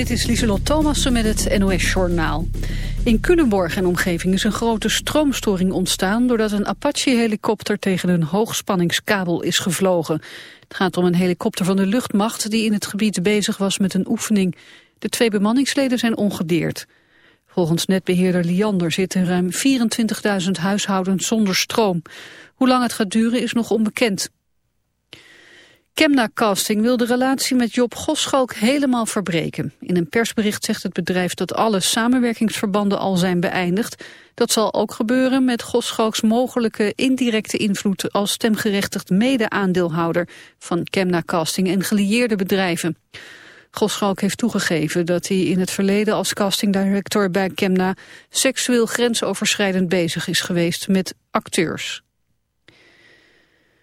dit is Lieselot Thomassen met het NOS-journaal. In Culemborg en omgeving is een grote stroomstoring ontstaan... doordat een Apache-helikopter tegen een hoogspanningskabel is gevlogen. Het gaat om een helikopter van de luchtmacht... die in het gebied bezig was met een oefening. De twee bemanningsleden zijn ongedeerd. Volgens netbeheerder Liander zitten ruim 24.000 huishoudens zonder stroom. Hoe lang het gaat duren is nog onbekend. Kemna Casting wil de relatie met Job Goschalk helemaal verbreken. In een persbericht zegt het bedrijf dat alle samenwerkingsverbanden al zijn beëindigd. Dat zal ook gebeuren met Goschalks mogelijke indirecte invloed als stemgerechtigd mede-aandeelhouder van Kemna Casting en gelieerde bedrijven. Goschalk heeft toegegeven dat hij in het verleden als castingdirector bij Kemna seksueel grensoverschrijdend bezig is geweest met acteurs.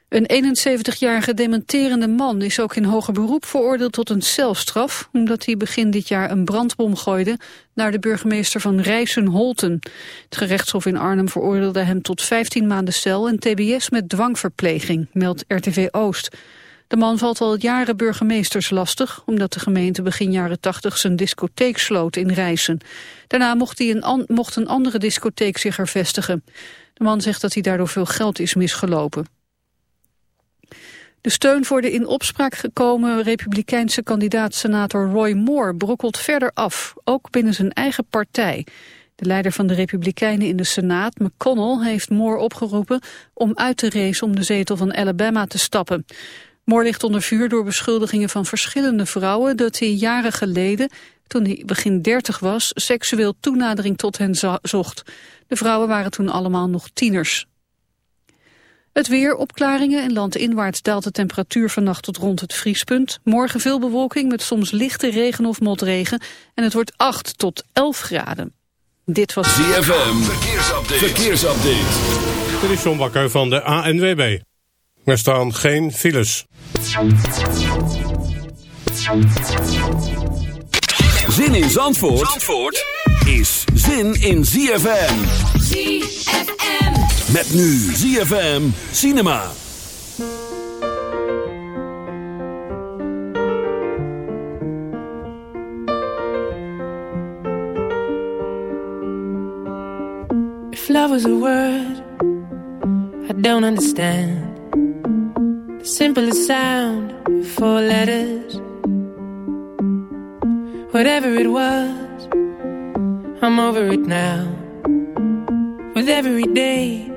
Een 71-jarige dementerende man is ook in hoger beroep veroordeeld tot een celstraf, omdat hij begin dit jaar een brandbom gooide naar de burgemeester van Rijssen-Holten. Het gerechtshof in Arnhem veroordeelde hem tot 15 maanden cel en tbs met dwangverpleging, meldt RTV Oost. De man valt al jaren burgemeesters lastig, omdat de gemeente begin jaren 80 zijn discotheek sloot in Rijssen. Daarna mocht, hij een, mocht een andere discotheek zich er vestigen. De man zegt dat hij daardoor veel geld is misgelopen. De steun voor de in opspraak gekomen republikeinse kandidaat-senator Roy Moore brokkelt verder af, ook binnen zijn eigen partij. De leider van de Republikeinen in de Senaat, McConnell, heeft Moore opgeroepen om uit te racen om de zetel van Alabama te stappen. Moore ligt onder vuur door beschuldigingen van verschillende vrouwen dat hij jaren geleden, toen hij begin dertig was, seksueel toenadering tot hen zocht. De vrouwen waren toen allemaal nog tieners. Het weer, opklaringen en landinwaarts daalt de temperatuur vannacht tot rond het vriespunt. Morgen veel bewolking met soms lichte regen of motregen. En het wordt 8 tot 11 graden. Dit was ZFM. Verkeersupdate. Verkeersupdate. Dit is John Bakker van de ANWB. Er staan geen files. Zin in Zandvoort, Zandvoort is zin in ZFM. ZFM. Met nu ZFM Cinema. If love was a word I don't understand. The simplest sound Four letters. Whatever it was I'm over it now. With every day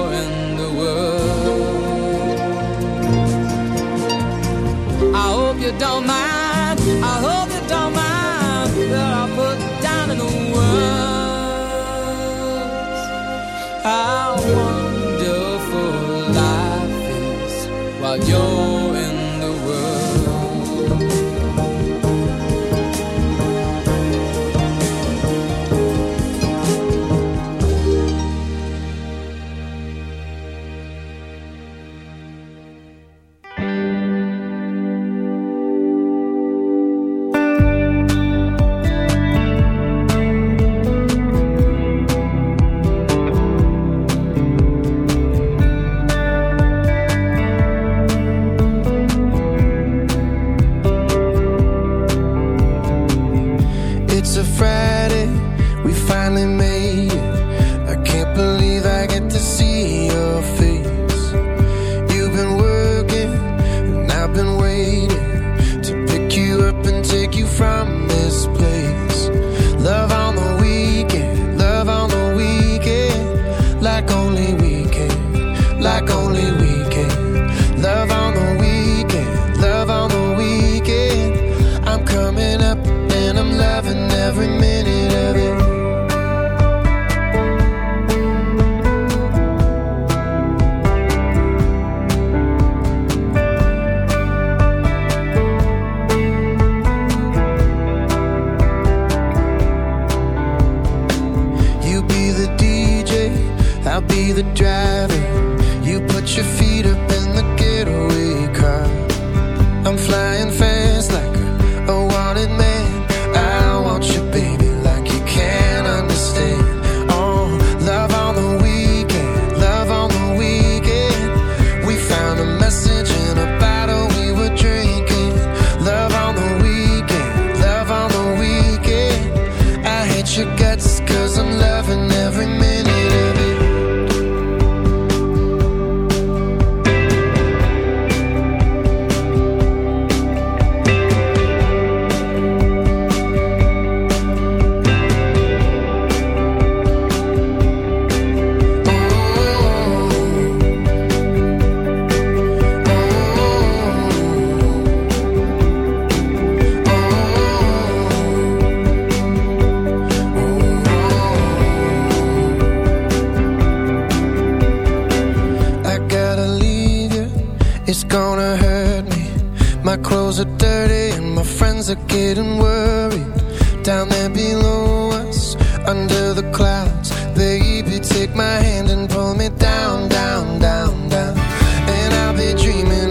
30 and my friends are getting worried. Down there below us, under the clouds Baby, take my hand and pull me down, down, down, down. And I'll be dreaming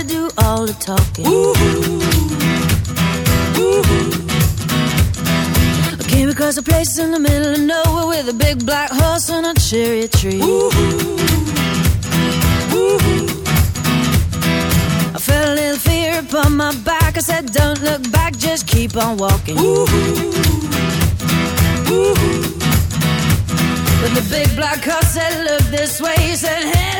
gotta do all the talking. Ooh-hoo. Ooh-hoo. I came across a place in the middle of nowhere with a big black horse and a cherry tree. Ooh-hoo. Ooh-hoo. I felt a little fear upon my back. I said, Don't look back, just keep on walking. Ooh-hoo. Ooh-hoo. But the big black horse said, Look this way. He said, Hey.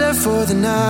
set for the night.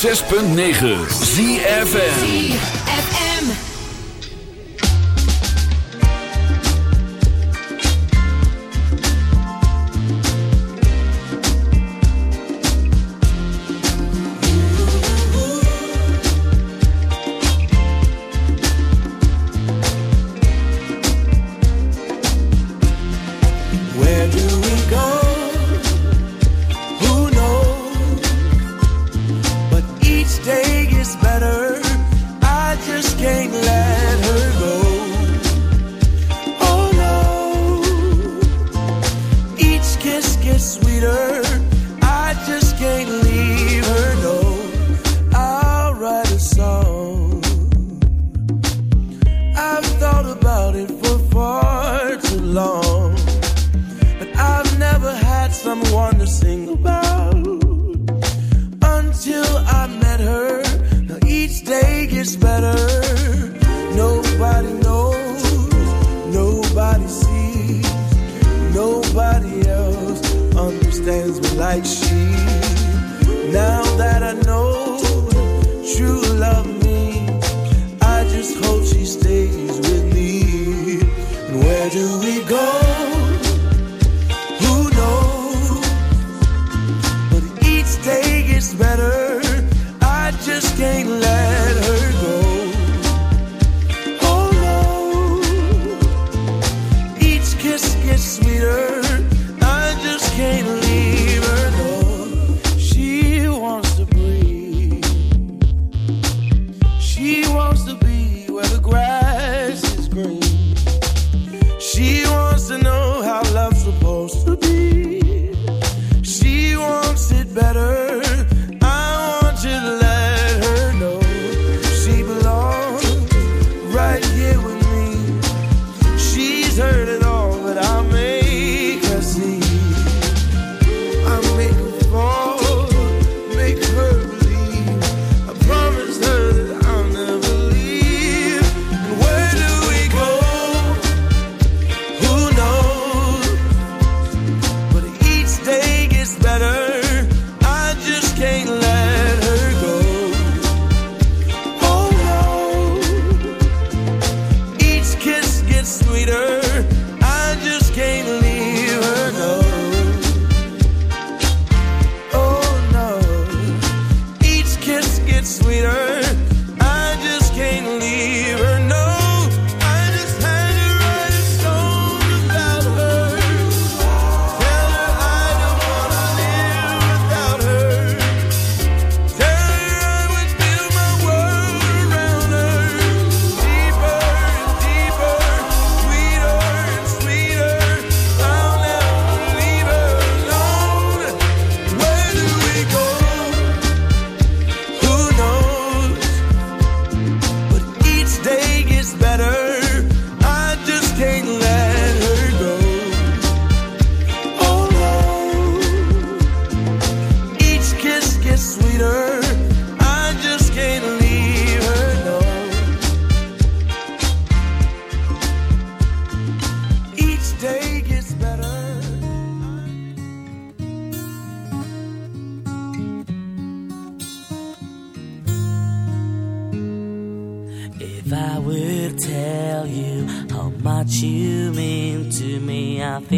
106.9 ZFN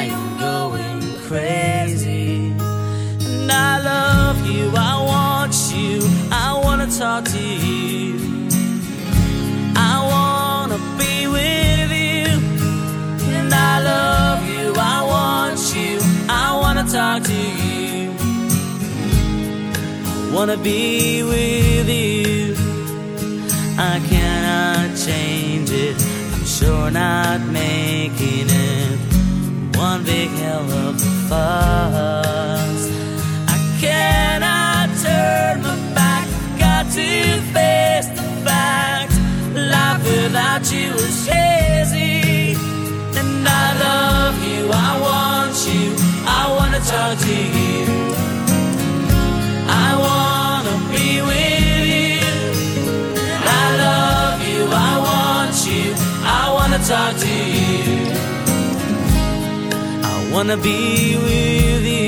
I am going crazy. And I love you, I want you, I wanna talk to you. I wanna be with you. And I love you, I want you, I wanna talk to you. I wanna be with you. I cannot change it, I'm sure not making it one big hell of a fuss. I cannot turn my back, got to face the fact. Life without you is hazy, and I love you. I want you. I wanna talk to you. I wanna be with you. I love you. I want you. I wanna talk to you wanna be with you.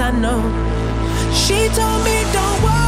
I know. She told me, don't worry.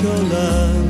丢了